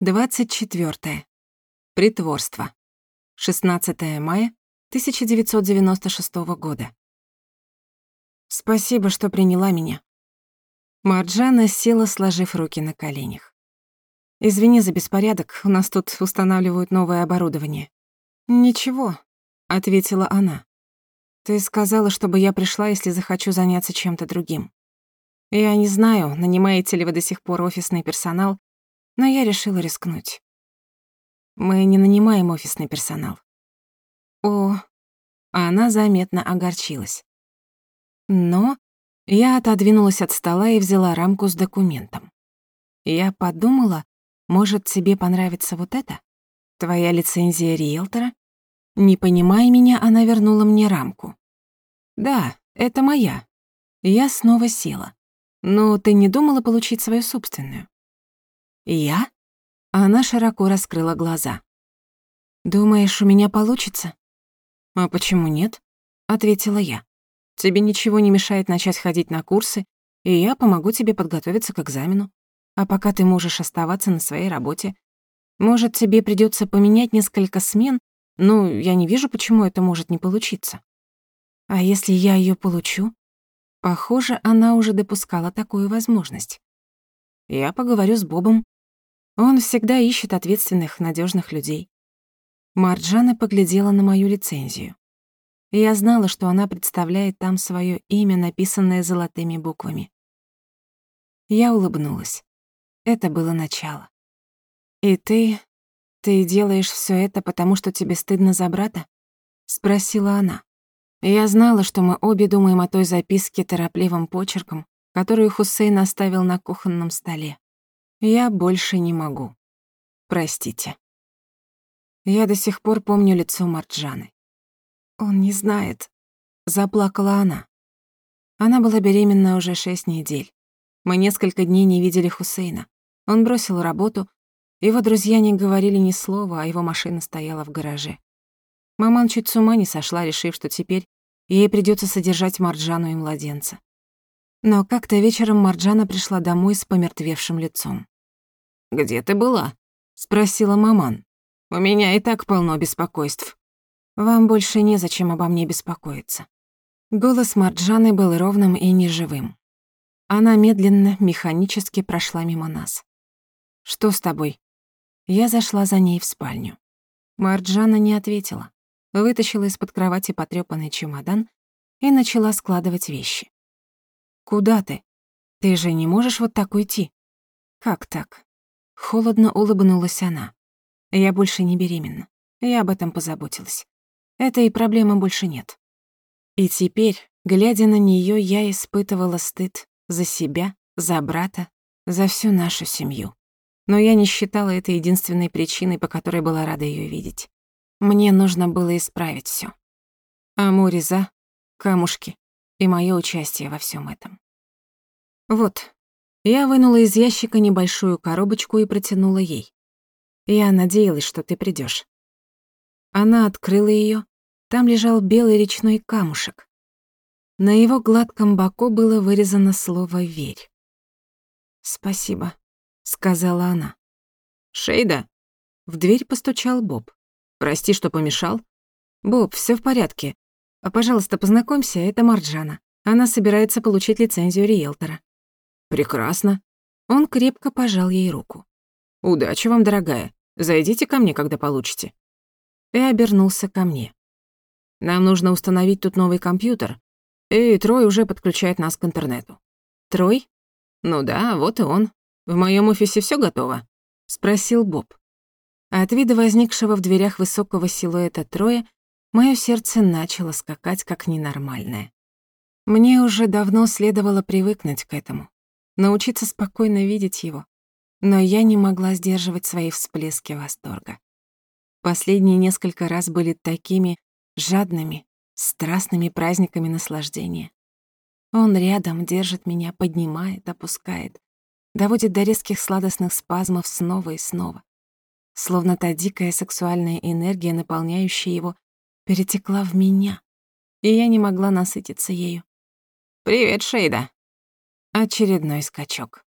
24. Притворство. 16 мая 1996 года. Спасибо, что приняла меня. Марджана села, сложив руки на коленях. Извини за беспорядок, у нас тут устанавливают новое оборудование. Ничего, ответила она. Ты сказала, чтобы я пришла, если захочу заняться чем-то другим. Я не знаю, нанимаете ли вы до сих пор офисный персонал, но я решила рискнуть. Мы не нанимаем офисный персонал. О, она заметно огорчилась. Но я отодвинулась от стола и взяла рамку с документом. Я подумала, может, тебе понравится вот это? Твоя лицензия риэлтора? Не понимая меня, она вернула мне рамку. Да, это моя. Я снова села. Но ты не думала получить свою собственную? Я? Она широко раскрыла глаза. Думаешь, у меня получится? А почему нет? ответила я. Тебе ничего не мешает начать ходить на курсы, и я помогу тебе подготовиться к экзамену. А пока ты можешь оставаться на своей работе. Может, тебе придётся поменять несколько смен, но я не вижу, почему это может не получиться. А если я её получу? Похоже, она уже допускала такую возможность. Я поговорю с Бобом. Он всегда ищет ответственных, надежных людей. Марджана поглядела на мою лицензию. Я знала, что она представляет там свое имя, написанное золотыми буквами. Я улыбнулась. Это было начало. «И ты... ты делаешь все это, потому что тебе стыдно за брата?» — спросила она. Я знала, что мы обе думаем о той записке торопливым почерком, которую Хусейн оставил на кухонном столе. Я больше не могу. Простите. Я до сих пор помню лицо Марджаны. Он не знает. Заплакала она. Она была беременна уже шесть недель. Мы несколько дней не видели Хусейна. Он бросил работу, его друзья не говорили ни слова, а его машина стояла в гараже. Маман чуть с ума не сошла, решив, что теперь ей придётся содержать Марджану и младенца. Но как-то вечером Марджана пришла домой с помертвевшим лицом. «Где ты была?» — спросила маман. «У меня и так полно беспокойств. Вам больше незачем обо мне беспокоиться». Голос Марджаны был ровным и неживым. Она медленно, механически прошла мимо нас. «Что с тобой?» Я зашла за ней в спальню. Марджана не ответила вытащила из-под кровати потрёпанный чемодан и начала складывать вещи. «Куда ты? Ты же не можешь вот так уйти?» «Как так?» Холодно улыбнулась она. «Я больше не беременна. Я об этом позаботилась. Этой проблемы больше нет». И теперь, глядя на неё, я испытывала стыд за себя, за брата, за всю нашу семью. Но я не считала это единственной причиной, по которой была рада её видеть. Мне нужно было исправить всё. Амуриза, камушки и моё участие во всём этом. Вот, я вынула из ящика небольшую коробочку и протянула ей. Я надеялась, что ты придёшь. Она открыла её. Там лежал белый речной камушек. На его гладком боку было вырезано слово «верь». «Спасибо», — сказала она. «Шейда?» В дверь постучал Боб. Прости, что помешал. Боб, все в порядке. А, пожалуйста, познакомься, это Марджана. Она собирается получить лицензию риэлтора. Прекрасно. Он крепко пожал ей руку. Удачи вам, дорогая. Зайдите ко мне, когда получите. И обернулся ко мне. Нам нужно установить тут новый компьютер. И Трой уже подключает нас к интернету. Трой? Ну да, вот и он. В моем офисе все готово? Спросил Боб. А от вида возникшего в дверях высокого силуэта Троя моё сердце начало скакать как ненормальное. Мне уже давно следовало привыкнуть к этому, научиться спокойно видеть его, но я не могла сдерживать свои всплески восторга. Последние несколько раз были такими жадными, страстными праздниками наслаждения. Он рядом держит меня, поднимает, опускает, доводит до резких сладостных спазмов снова и снова словно та дикая сексуальная энергия, наполняющая его, перетекла в меня, и я не могла насытиться ею. «Привет, Шейда!» Очередной скачок.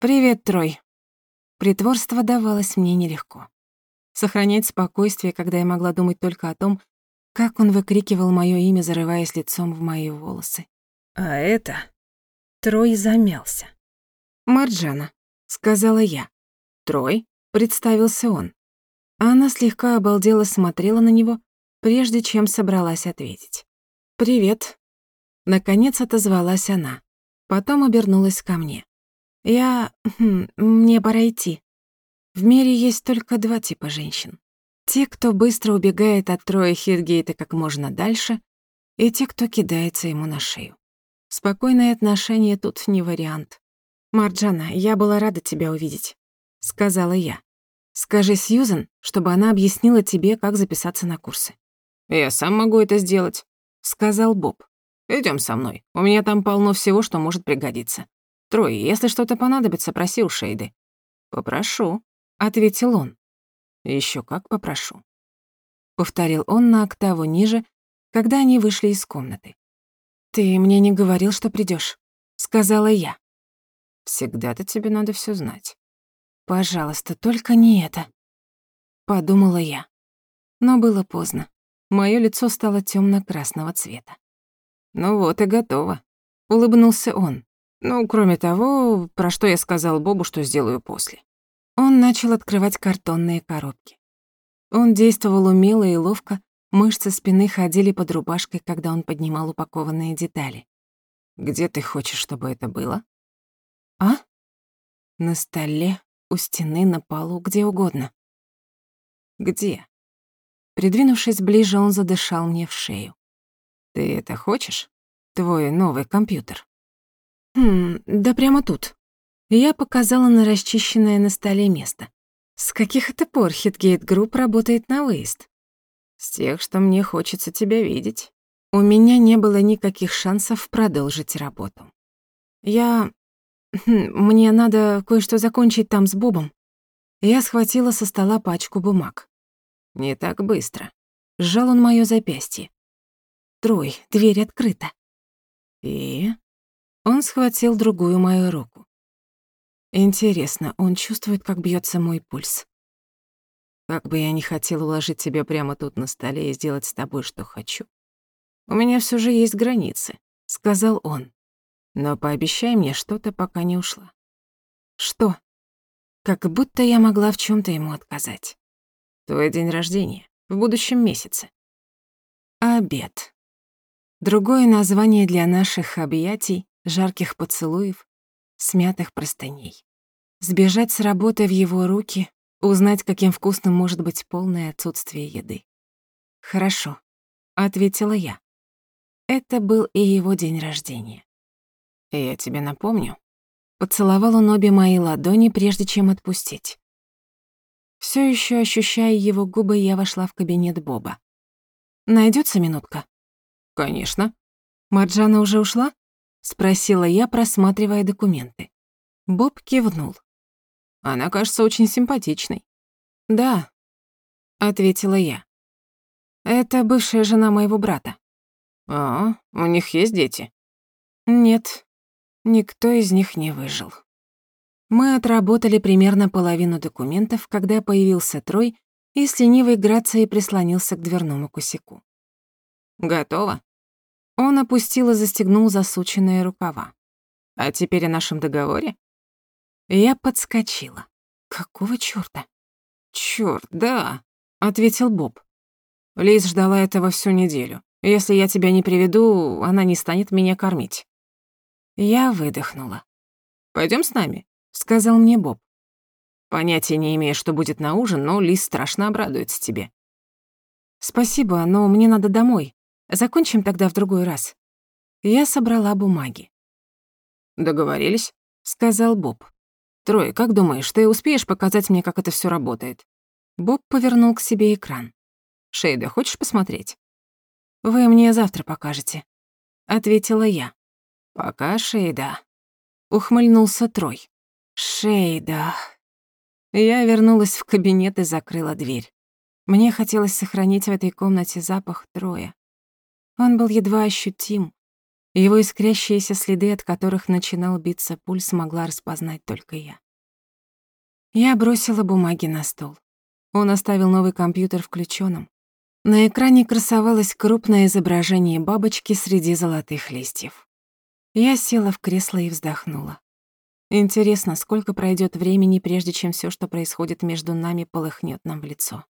«Привет, Трой!» Притворство давалось мне нелегко. Сохранять спокойствие, когда я могла думать только о том, как он выкрикивал моё имя, зарываясь лицом в мои волосы. А это... Трой замялся. «Марджана», — сказала я. «Трой», — представился он. Она слегка обалдела смотрела на него, прежде чем собралась ответить. «Привет». Наконец отозвалась она. Потом обернулась ко мне. «Я... Хм, мне пора идти. В мире есть только два типа женщин. Те, кто быстро убегает от Троя Хитгейта как можно дальше, и те, кто кидается ему на шею. Спокойные отношения тут не вариант. «Марджана, я была рада тебя увидеть», — сказала я. «Скажи Сьюзен, чтобы она объяснила тебе, как записаться на курсы». «Я сам могу это сделать», — сказал Боб. Идем со мной. У меня там полно всего, что может пригодиться. Трой, если что-то понадобится, проси у Шейды». «Попрошу», — ответил он. Еще как попрошу», — повторил он на октаву ниже, когда они вышли из комнаты. «Ты мне не говорил, что придешь, сказала я. «Всегда-то тебе надо все знать». «Пожалуйста, только не это», — подумала я. Но было поздно. Моё лицо стало темно красного цвета. «Ну вот и готово», — улыбнулся он. «Ну, кроме того, про что я сказал Бобу, что сделаю после». Он начал открывать картонные коробки. Он действовал умело и ловко, мышцы спины ходили под рубашкой, когда он поднимал упакованные детали. «Где ты хочешь, чтобы это было?» «А?» «На столе, у стены, на полу, где угодно». «Где?» Придвинувшись ближе, он задышал мне в шею. «Ты это хочешь? Твой новый компьютер?» «Хм, да прямо тут». Я показала на расчищенное на столе место. С каких это пор Heathgate Group работает на выезд? С тех, что мне хочется тебя видеть. У меня не было никаких шансов продолжить работу. Я... Хм, мне надо кое-что закончить там с Бобом. Я схватила со стола пачку бумаг. Не так быстро. Сжал он моё запястье. Трой, дверь открыта. И... Он схватил другую мою руку. Интересно, он чувствует, как бьется мой пульс. Как бы я ни хотел уложить тебя прямо тут на столе и сделать с тобой, что хочу. У меня все же есть границы, сказал он. Но пообещай мне что-то, пока не ушла. Что? Как будто я могла в чем то ему отказать. Твой день рождения в будущем месяце. Обед. Другое название для наших объятий, жарких поцелуев, смятых простыней. Сбежать с работы в его руки, узнать, каким вкусным может быть полное отсутствие еды. «Хорошо», — ответила я. Это был и его день рождения. «Я тебе напомню». Поцеловал он обе мои ладони, прежде чем отпустить. Все еще ощущая его губы, я вошла в кабинет Боба. Найдется минутка?» «Конечно». «Марджана уже ушла?» Спросила я, просматривая документы. Боб кивнул. Она кажется очень симпатичной. Да, ответила я. Это бывшая жена моего брата. А, у них есть дети? Нет, никто из них не выжил. Мы отработали примерно половину документов, когда появился Трой и с ленивой грацией прислонился к дверному косяку. «Готово?» Он опустил и застегнул засученные рукава. «А теперь о нашем договоре?» Я подскочила. «Какого чёрта?» «Чёрт, да», — ответил Боб. Лиз ждала этого всю неделю. Если я тебя не приведу, она не станет меня кормить. Я выдохнула. Пойдем с нами», — сказал мне Боб. Понятия не имею, что будет на ужин, но Лиз страшно обрадуется тебе. Спасибо, но мне надо домой. Закончим тогда в другой раз. Я собрала бумаги. Договорились, сказал Боб. Трой, как думаешь, ты успеешь показать мне, как это все работает? Боб повернул к себе экран. Шейда, хочешь посмотреть? Вы мне завтра покажете, ответила я. Пока, Шейда. Ухмыльнулся Трой. Шейда. Я вернулась в кабинет и закрыла дверь. Мне хотелось сохранить в этой комнате запах Троя. Он был едва ощутим. Его искрящиеся следы, от которых начинал биться пульс, могла распознать только я. Я бросила бумаги на стол. Он оставил новый компьютер включенным. На экране красовалось крупное изображение бабочки среди золотых листьев. Я села в кресло и вздохнула. Интересно, сколько пройдет времени, прежде чем все, что происходит между нами, полыхнет нам в лицо.